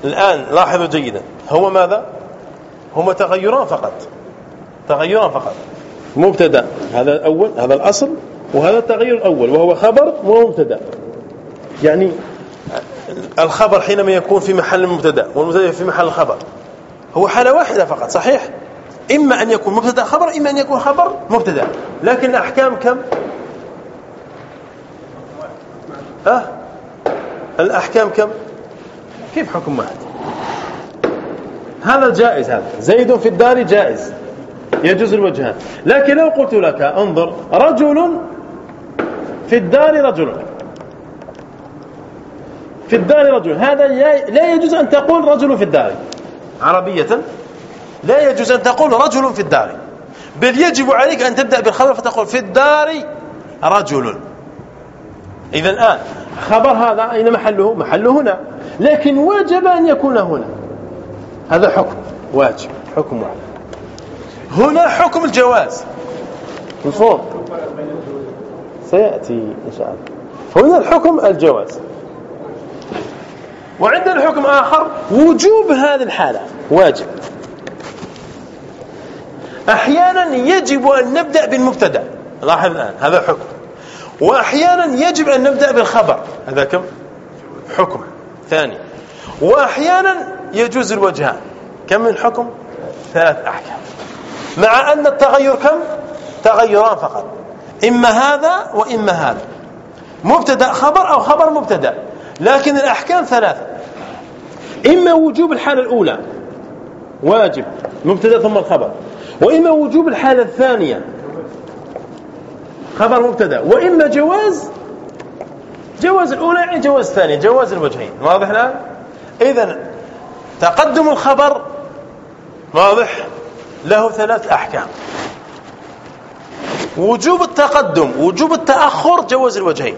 الآن لاحظوا جيدا. هو ماذا؟ هما تغيران فقط. تغيران فقط. مبتدا. هذا الأول هذا الأصل وهذا التغير الأول وهو خبر ومبتدا يعني الخبر حينما يكون في محل المبتدا والمبتدا في محل الخبر هو حالة واحدة فقط صحيح؟ إما أن يكون مبتدا خبر إما أن يكون خبر مبتدا. لكن الأحكام كم؟ أه الأحكام كم؟ كيف حكم واحد؟ هذا جائز هذا. زيد في الدار جائز. يجوز الوجهان لكن لو قلت لك انظر رجل في الدار رجل. في الدار رجل. هذا لا يجوز أن تقول رجل في الدار. عربية. لا يجوز أن تقول رجل في الدار. بل يجب عليك أن تبدأ بالخبر فتقول في الدار رجل. إذا الآن خبر هذا أين محله؟ محله هنا. لكن وجب أن يكون هنا. هذا حكم. واجب. حكم واحد. هنا حكم الجواز. مفهوم سيأتي إن شاء الله. هنا الحكم الجواز. وعندنا حكم آخر وجوب هذه الحالة. واجب. أحيانا يجب أن نبدأ بالمبتدأ. لاحظ الآن هذا حكم. وأحيانا يجب أن نبدأ بالخبر. هذا كم؟ حكم. ثاني. وأحيانا يجوز الوجهان. كم من حكم؟ ثلاث أحكام. مع أن التغير كم؟ تغيران فقط. إما هذا وإما هذا. مبتدأ خبر أو خبر مبتدأ. لكن الأحكام ثلاثة. إما وجوب الحالة الأولى. واجب. مبتدأ ثم الخبر. وإما وجوب الحالة الثانية. خبر مبتدأ. وإما جواز. جواز الأولى يعني جواز الثانية. جواز الوجهين. واضح الآن؟ إذا تقدم الخبر. واضح؟ له ثلاث أحكام. وجوب التقدم وجوب التأخر جواز الوجهين.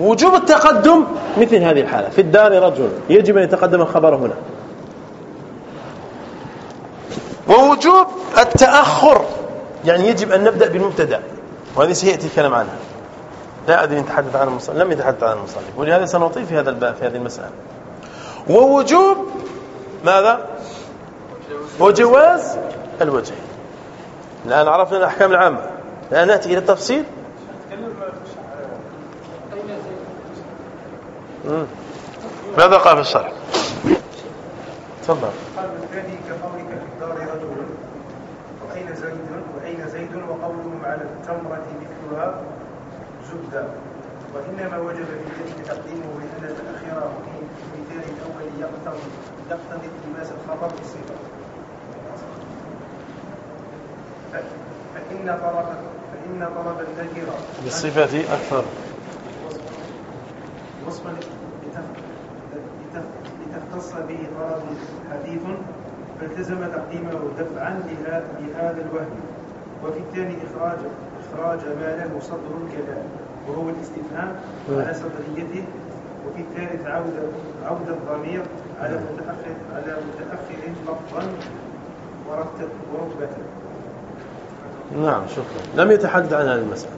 وجوب التقدم مثل هذه الحالة. في الدار رجل يجب أن يتقدم الخبر هنا. ووجوب التأخر يعني يجب أن نبدأ بالمبتدا وهذه سيأتي الكلام عنها. لا أدري نتحدث عن المصنف لم يتحدث عن المصنف. ولهذا سنطيل في هذا الباب في هذه المسألة. ووجوب ماذا؟ وجواز الوجهين الآن عرفنا الأحكام العامة. الآن نأتي إلى التفصيل. ماذا قال في الشرح؟ تفضل. قال الثاني كقولك في الدار رجل وأين زيد واين زيد وقولهم على التمره مثلها وإنما وجب تقديمه لأن الاخير في المثال الأول يقتضي يقتضي التماس الخبر بالصفه فإن طلب فإن طلب النكره بالصفه أكثر. وصفا لتختص به طلب حديث فالتزم تقديمه دفعا لهذا الوهم. وفي الثاني إخراج إخراج ما له صدر الكلام وهو الاستفهام على صدريته. وفي الثالث عودة عودة الضمير على متأخر على متأخر لفظا ورتبة نعم شكرا. لم يتحدث عن هذه المسألة.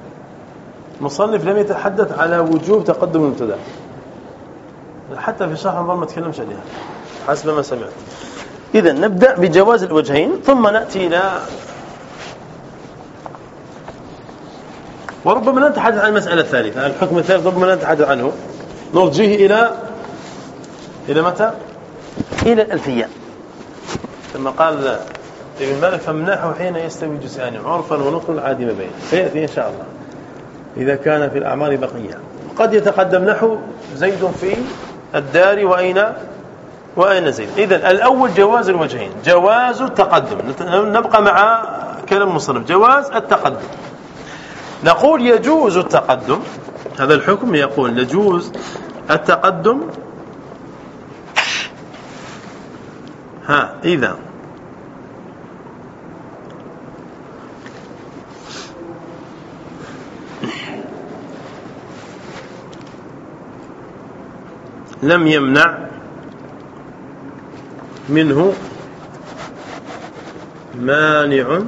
المصنف لم يتحدث على وجوب تقدم المبتدأ. حتى في شرح النظام ما تكلمش عليها. حسب ما سمعت. إذا نبدأ بجواز الوجهين ثم نأتي إلى وربما نتحدث عن المسألة الثالثة. الحكم الثالث ربما لا نتحدث عنه. نرجيه إلى إلى متى؟ إلى الألفية. ثم قال طيب المال فامنحه حين يستوي جزئان عرفا ونقل عادما بين. سيأتي إن شاء الله. إذا كان في الأعمال بقية. قد يتقدم نحو زيد في الدار وأين؟ وأين زيد؟ إذا الأول جواز الوجهين. جواز التقدم. نبقى مع كلام مصنف جواز التقدم. نقول يجوز التقدم. هذا الحكم يقول يجوز التقدم. ها إذا لم يمنع منه مانع.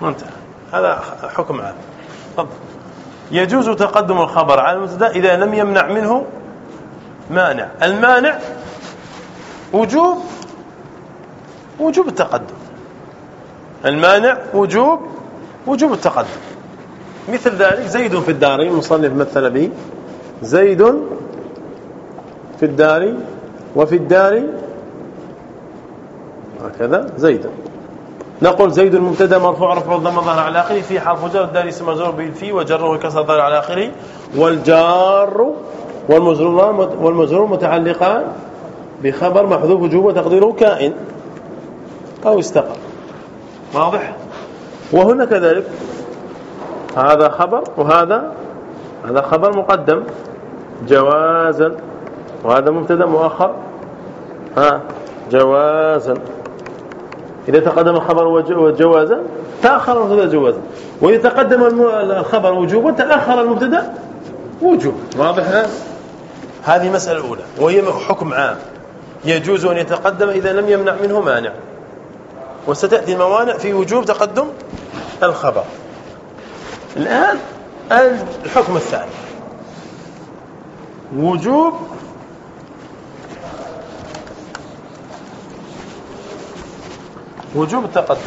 وانتهى هذا حكم عام تفضل يجوز تقدم الخبر على المبتدا إذا لم يمنع منه مانع. المانع وجوب وجوب التقدم. المانع وجوب وجوب التقدم. مثل ذلك زيد في الدار المصنف مثل به. زيد في الدار وفي الدار هكذا زيد. نقول زيد المبتدا مرفوع رفع الضم ظهر على آخره في حرف جر الدار اسم مجرور بالفي وجره كسر ظهر على آخره. والجار والمجرور والمجرور متعلقان بخبر محذوف وجوبه تقديره كائن أو استقر. واضح؟ وهنا كذلك هذا خبر وهذا هذا خبر مقدم جوازا. وهذا مبتدا مؤخر. ها جوازا. إذا تقدم الخبر وجوازا تأخر المبتدا جوازا. وإذا تقدم الخبر وجوبا تأخر المبتدا وجوبا واضح؟ الآن هذه مسألة أولى وهي حكم عام. يجوز أن يتقدم إذا لم يمنع منه مانع. وستأتي الموانع في وجوب تقدم الخبر. الآن الحكم الثاني. وجوب وجوب التقدم.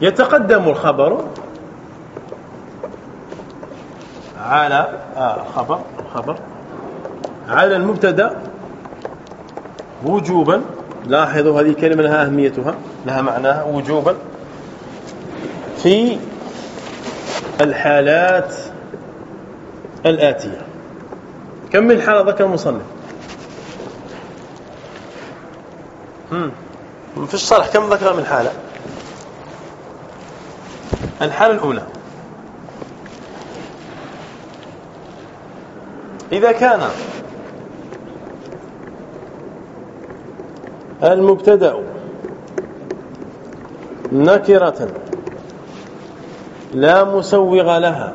يتقدم الخبر على آه خبر خبر على المبتدا وجوبا. لاحظوا هذه الكلمة لها أهميتها لها معناها وجوبا في الحالات الآتية. كم من حالة ذكر المصنف؟ في الشرح كم ذكر من حالة؟ الحالة الأولى. إذا كان المبتدأ نكرة لا مسوغ لها.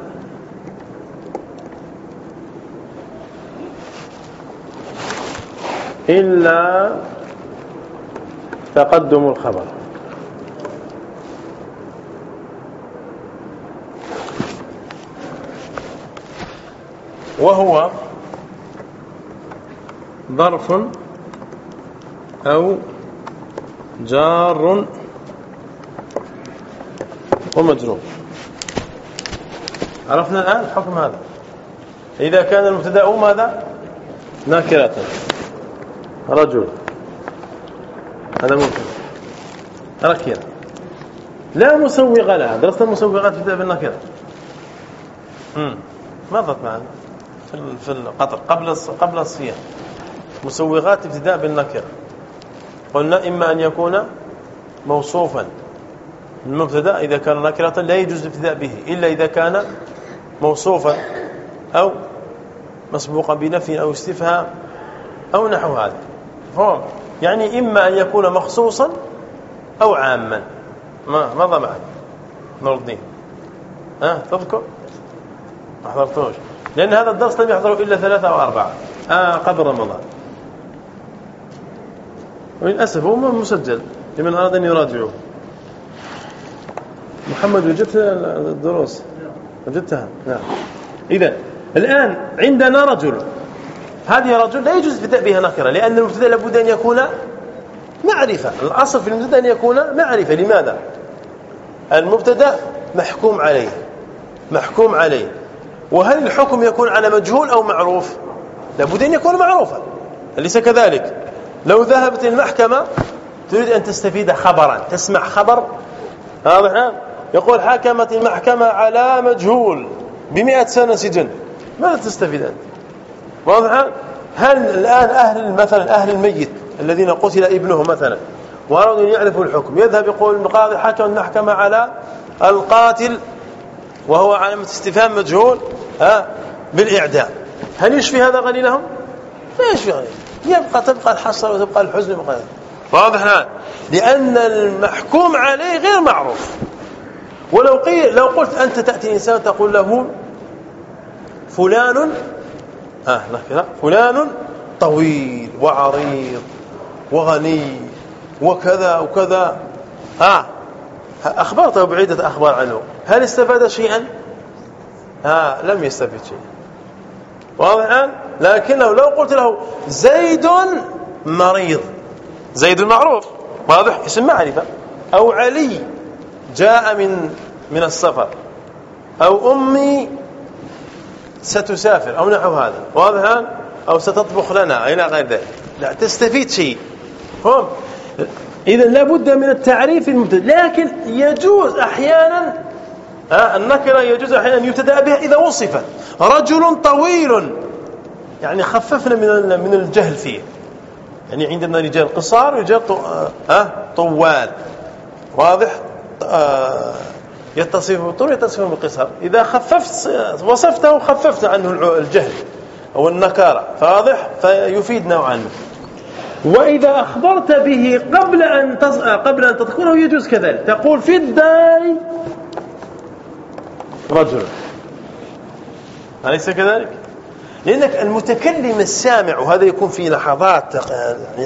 إلا تقدم الخبر. وهو ظرف أو جار ومجرور. عرفنا الآن الحكم هذا. إذا كان المبتدأ ماذا؟ ناكرة. رجل. هذا ممكن. نكرة لا مسوغ لها. درسنا المسوغات في كتاب النكرة ماذا معنا. في القطر. قبل قبل الصيام. مسوغات ابتداء بالنكره قلنا إما أن يكون موصوفا. المبتدا إذا كان نكرة لا يجوز الابتداء به إلا إذا كان موصوفا أو مسبوقا بنفي أو استفهام أو نحو هذا. فهم يعني إما أن يكون مخصوصا أو عاما. ما ماذا معك نور الدين ها؟ تذكر؟ ما حضرتوش. لأن هذا الدرس لم يحضره إلا ثلاثة أو أربعة. آه قبل رمضان. وللأسف هو مسجل لمن أراد أن يراجعه. محمد وجدت الدروس؟ وجدتها. نعم. إذا الآن عندنا رجل. هذه رجل لا يجوز الابتداء بها نكره لأن المبتدأ لابد أن يكون معرفة. الأصل في المبتدأ أن يكون معرفة. لماذا؟ المبتدأ محكوم عليه. محكوم عليه. وهل الحكم يكون على مجهول أو معروف؟ لابد أن يكون معروفا. أليس كذلك؟ لو ذهبت المحكمة تريد أن تستفيد خبرا تسمع خبر؟ واضح؟ يقول حكمت المحكمة على مجهول بمئة سنة سجن. ماذا تستفيد أنت؟ واضح؟ هل الآن أهل مثلا أهل الميت الذين قتل ابنه مثلا وأرادوا أن يعرفوا الحكم يذهب يقول القاضي حكم المحكمة على القاتل وهو علامة استفهام مجهول ها؟ بالإعدام. هل يشفي هذا غليلهم لا يشفي غليلهم يبقى تبقى الحسرة وتبقى الحزن ويبقى واضح الآن لأن المحكوم عليه غير معروف. ولو قيل لو قلت أنت تأتي إنسان تقول له فلان آه فلان طويل وعريض وغني وكذا وكذا. آه أخبرته بعدة أخبار عنه. هل استفاد شيئا؟ آه لم يستفد شيئا. واضح الآن؟ لكنه لو قلت له زيد مريض. زيد معروف واضح؟ اسم معرفة أو علي جاء من من السفر. أو أمي ستسافر. أو نحو هذا. واضح أو ستطبخ لنا. إلى غير ذلك. لا تستفيد شيء. فهم؟ إذا لابد من التعريف المبتدا لكن يجوز أحيانا النكرة يجوز أحيانا يبتدأ بها إذا وصفت. رجل طويل يعني خففنا من من الجهل فيه. يعني عندنا رجال قصار ورجال طوال. واضح؟ آه، يتصف بالطول يتصف بالقصر إذا خففت وصفته خففت عنه الجهل أو النكارة. فواضح؟ فيفيد نوعا ما وإذا أخبرت به قبل أن قبل أن تذكره يجوز كذلك. تقول في الدار رجل. أليس كذلك؟ لأنك المتكلم السامع وهذا يكون في لحظات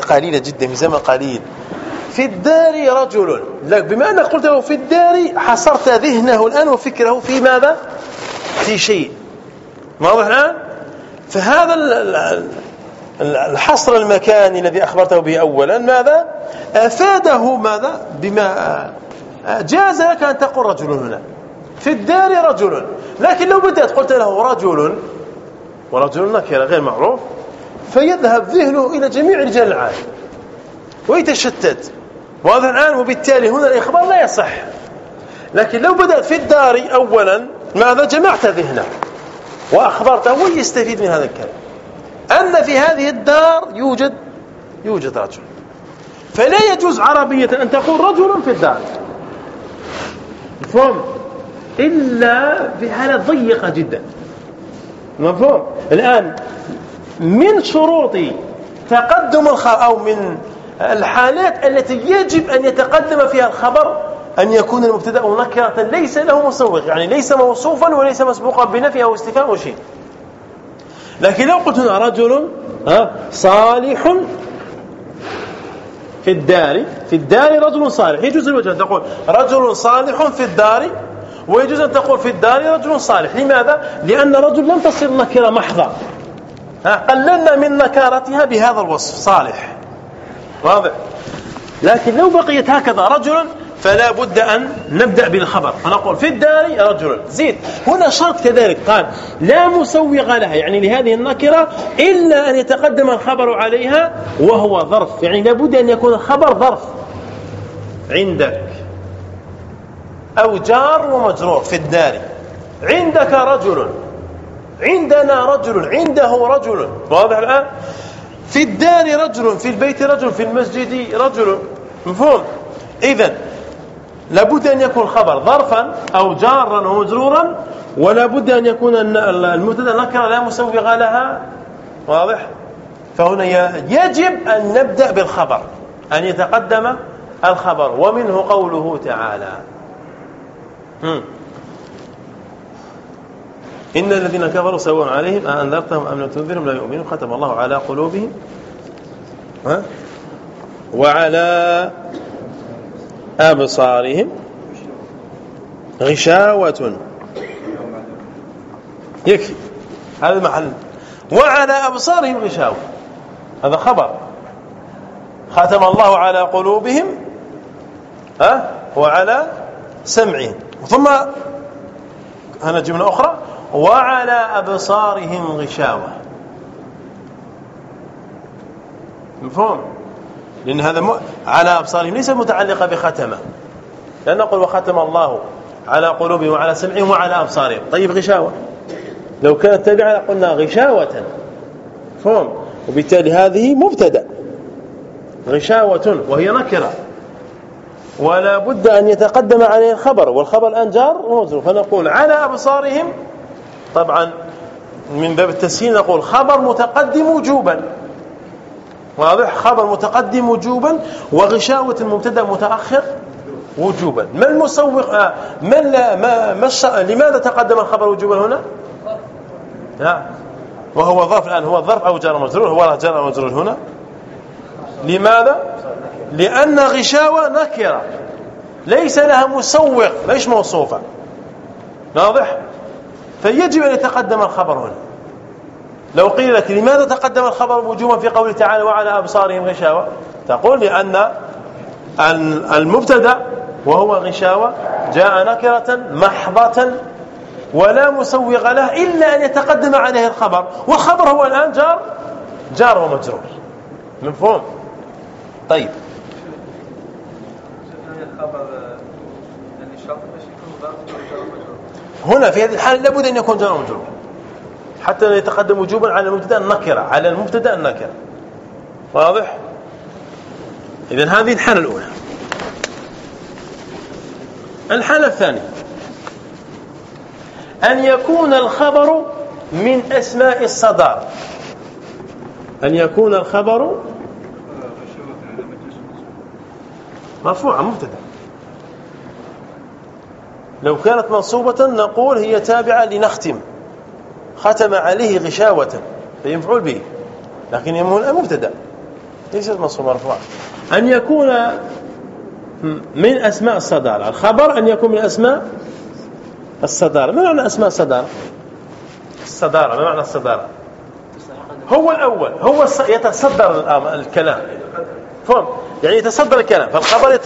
قليلة جدا في زمن قليل. في الدار رجل. لك بما أنك قلت له في الدار حصرت ذهنه الآن وفكره في ماذا؟ في شيء. واضح الآن؟ فهذا الحصر المكاني الذي أخبرته به أولا ماذا؟ أفاده ماذا؟ بما جاز لك أن تقول رجل هنا. في الدار رجل. لكن لو بدأت قلت له رجل ورجل نكره غير معروف فيذهب ذهنه إلى جميع رجال العالم ويتشتت. واضح الآن وبالتالي هنا الإخبار لا يصح. لكن لو بدأت في الدار أولا ماذا جمعت ذهنه وأخبرته ويستفيد من هذا الكلام؟ أن في هذه الدار يوجد يوجد رجل. فلا يجوز عربية أن تقول رجل في الدار. مفهوم؟ إلا في حالة ضيقة جدا. مفهوم؟ الآن من شروط تقدم الخبر أو من الحالات التي يجب أن يتقدم فيها الخبر أن يكون المبتدأ نكرة ليس له مسوغ يعني ليس موصوفا وليس مسبوقا بنفي أو استفهام أو شيء. لكن لو قلت رجل صالح في الدار في الدار رجل صالح. يجوز الوجه تقول رجل صالح في الدار ويجوز أن تقول في الدار رجل صالح. لماذا؟ لأن رجل لم تصل نكرة محضة. قللنا من نكارتها بهذا الوصف صالح. واضح؟ لكن لو بقيت هكذا رجل فلا بد أن نبدأ بالخبر. فنقول في الدار رجل. زيد هنا شرط كذلك. قال لا مسوغ لها. يعني لهذه النكرة إلا أن يتقدم الخبر عليها وهو ظرف. يعني لابد أن يكون الخبر ظرف. عندك. أو جار ومجرور في الدار. عندك رجل عندنا رجل عنده رجل. واضح الآن؟ في الدار رجل في البيت رجل في المسجد رجل. مفهوم؟ إذا لابد أن يكون خبر ظرفا أو جارا ومجرورا ولا بد أن يكون المبتدا نكره لا مسوغ لها. واضح؟ فهنا يجب أن نبدأ بالخبر أن يتقدم الخبر ومنه قوله تعالى إن الذين كفروا سواء عليهم أأنذرتهم أم لم تنذرهم لا يؤمنون. ختم الله على قلوبهم. ها. وعلى أبصارهم غشاوة. يكفي. هذا المحل وعلى أبصارهم غشاوة. هذا خبر. ختم الله على قلوبهم. ها. وعلى سمعهم. ثم هنا جملة أخرى وعلى أبصارهم غشاوة. مفهوم؟ لأن هذا م... على أبصارهم ليس متعلقة بختمة. لأن نقول وختم الله على قلوبهم وعلى سمعهم وعلى أبصارهم. طيب غشاوة. لو كانت تبعا قلنا غشاوة. مفهوم؟ وبالتالي هذه مبتدأ. غشاوة وهي نكرة. ولا بد أن يتقدم عليه الخبر والخبر الآن جار ومجرور فنقول على أبصارهم طبعا من باب التسهيل نقول خبر متقدم وجوبا. واضح؟ خبر متقدم وجوبا وغشاوة المبتدأ متأخر وجوبا. ما المسوق؟ آه من لا ما, ما لماذا تقدم الخبر وجوبا هنا؟ لا. وهو ظرف الآن هو ظرف أو جار مجرور هو جار مجرور هنا. لماذا؟ لأن غشاوة نكرة. ليس لها مسوق. ليش موصوفة؟ واضح؟ فيجب أن يتقدم الخبر هنا. لو قيل لك لماذا تقدم الخبر وجوبا في قوله تعالى وعلى أبصارهم غشاوة؟ تقول لأن المبتدأ وهو غشاوة جاء نكرة محضة ولا مسوغ له إلا أن يتقدم عليه الخبر. والخبر هو الآن جار جار ومجرور. مفهوم؟ طيب. هنا في هذه الحالة لابد أن يكون جار ومجرور حتى يتقدم وجوبا على المبتدأ النكرة على المبتدأ النكرة. واضح؟ اذا هذه الحالة الأولى. الحالة الثانية. أن يكون الخبر من أسماء الصدار أن يكون الخبر مرفوعا مبتدأ. لو كانت منصوبة نقول هي تابعة لنختم. ختم عليه غشاوة فهي مفعول به. لكن يمون مبتدأ. ليست منصوبة مرفوعة. أن يكون من أسماء الصدارة. الخبر أن يكون من أسماء الصدارة. ما معنى أسماء الصدارة؟ الصدارة ما معنى الصدارة؟ هو الأول هو يتصدر الكلام. فهم؟ يعني يتصدر الكلام فالخبر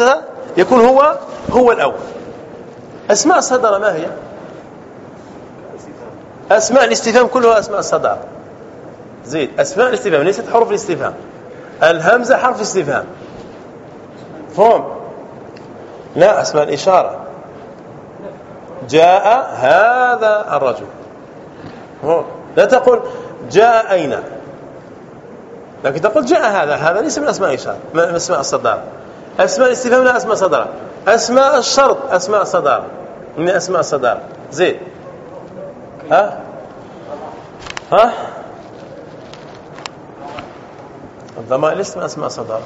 يكون هو هو الأول. أسماء الصدارة ما هي؟ أسماء الاستفهام كلها أسماء الصدارة زيد أسماء الاستفهام ليست حروف الاستفهام. الهمزة حرف استفهام فهم؟ لا أسماء الإشارة. جاء هذا الرجل. لا تقول جاء أين؟ لكن تقول جاء هذا هذا ليس من أسماء الإشارة من أسماء الصدارة أسماء الاستفهام لا أسماء صدارة أسماء الشرط أسماء صدارة من أسماء الصدارة زيد ها؟ ها؟ الضمائر ليست من أسماء صدارة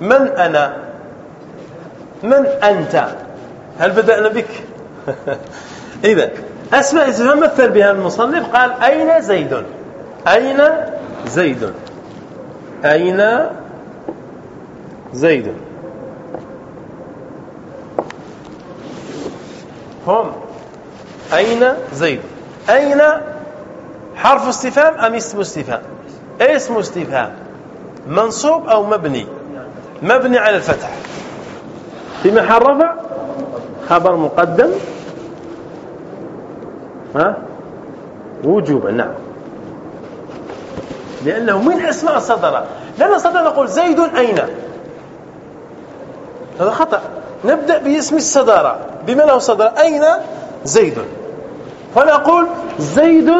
من أنا؟ من أنت؟ هل بدأنا بك؟ [LAUGHS] إذا أسماء الاستفهام مثل بها المصنف قال أين زيد؟ أين زيد؟ أين زيد؟ هم. أين زيد؟ أين حرف استفهام أم اسم استفهام؟ اسم استفهام. منصوب أو مبني؟ مبني على الفتح. في محل رفع خبر مقدم. ها؟ وجوبا نعم. لأنه من أسماء الصدرة لأن الصدر نقول زيد أين؟ هذا خطأ. نبدأ باسم الصدارة بما له صدر. أين؟ زيد. فنقول زيد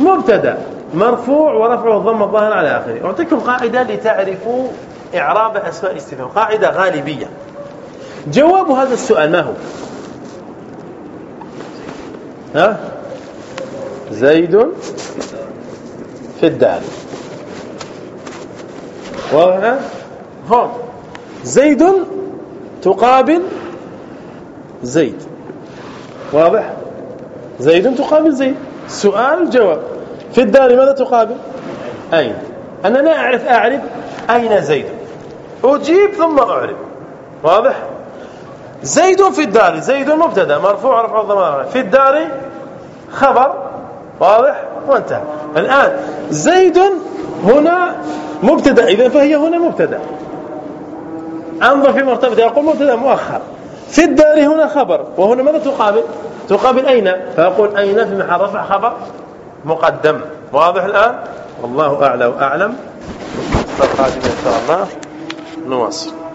مبتدأ. مرفوع ورفعه الضم الظاهر على آخره. أعطيكم قاعدة لتعرفوا إعراب أسماء الاستفهام قاعدة غالبية. جواب هذا السؤال ما هو؟ ها؟ زيد في الدار واضح هون زيد تقابل زيد. واضح؟ زيد تقابل زيد. سؤال جواب. في الدار ماذا تقابل؟ أين؟ أنا لا أعرف أعرف أين زيد. أجيب ثم أعرف. واضح؟ زيد في الدار زيد مبتدأ. مرفوع رفع الضمائر في الدار خبر. واضح؟ وانتهى الآن زيد هنا مبتدأ. اذا فهي هنا مبتدأ. أنظر في مرتبة. يقول مبتدأ مؤخر. في الدار هنا خبر. وهنا ماذا تقابل؟ تقابل أين؟ فاقول أين في محل رفع خبر؟ مقدم. واضح الآن؟ والله أعلى وأعلم. القادم إن شاء الله. نواصل.